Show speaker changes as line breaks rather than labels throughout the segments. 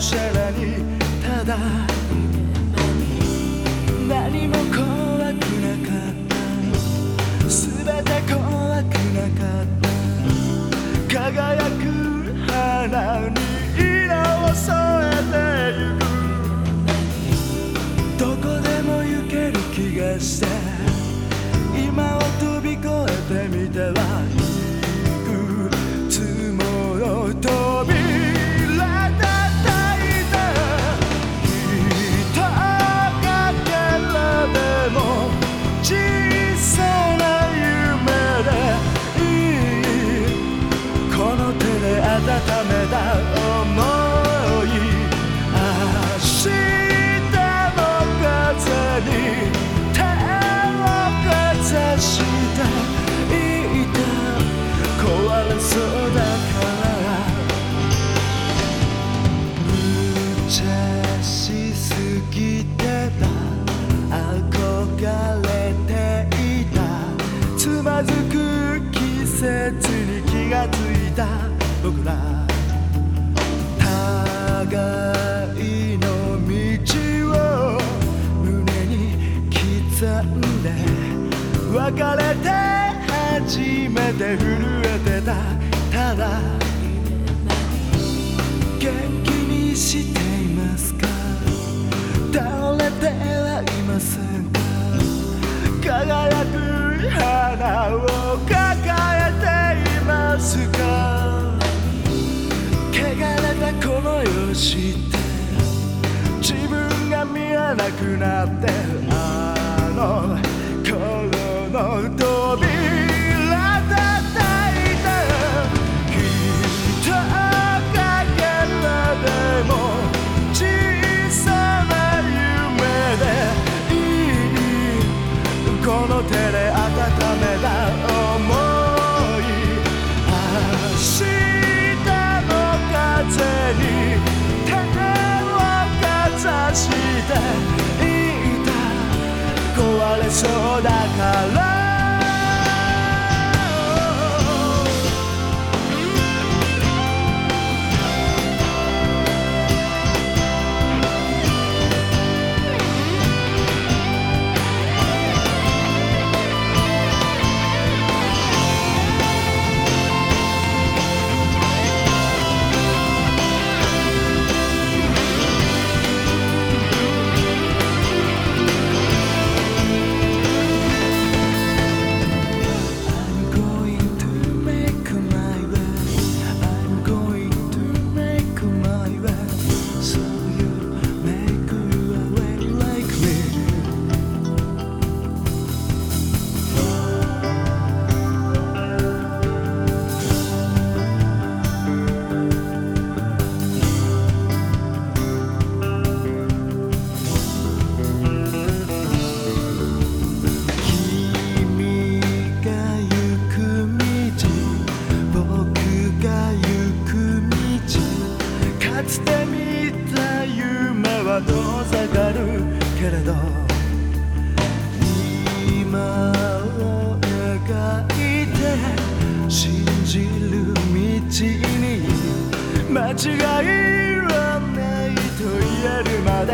しゃらにただ何も怖くなかった。全て怖くなかった。輝く花に色を添えてゆくどこでも行ける気がして今を飛び越えてみては。た僕ら。互いの道を胸に刻んで。別れて初めて震えてた。ただ。元気にして。して自分が見えなくなってあの頃のそうだから信じる道に間違いはないと言えるまで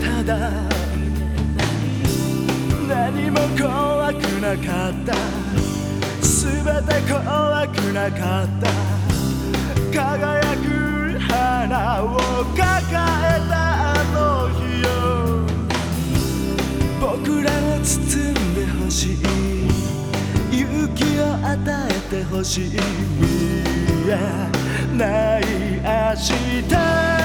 ただ何も怖くなかった全て怖くなかった輝く花を抱えたあの日よ僕らを包与えてほしい。未来ない明日。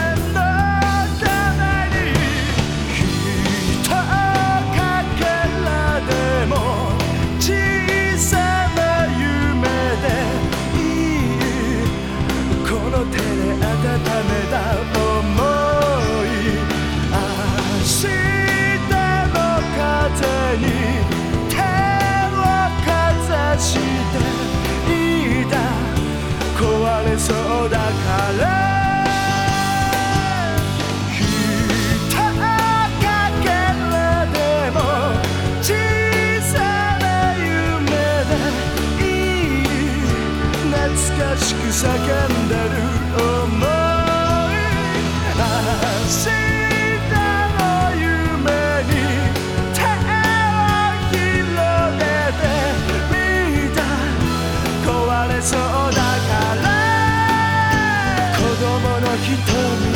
told me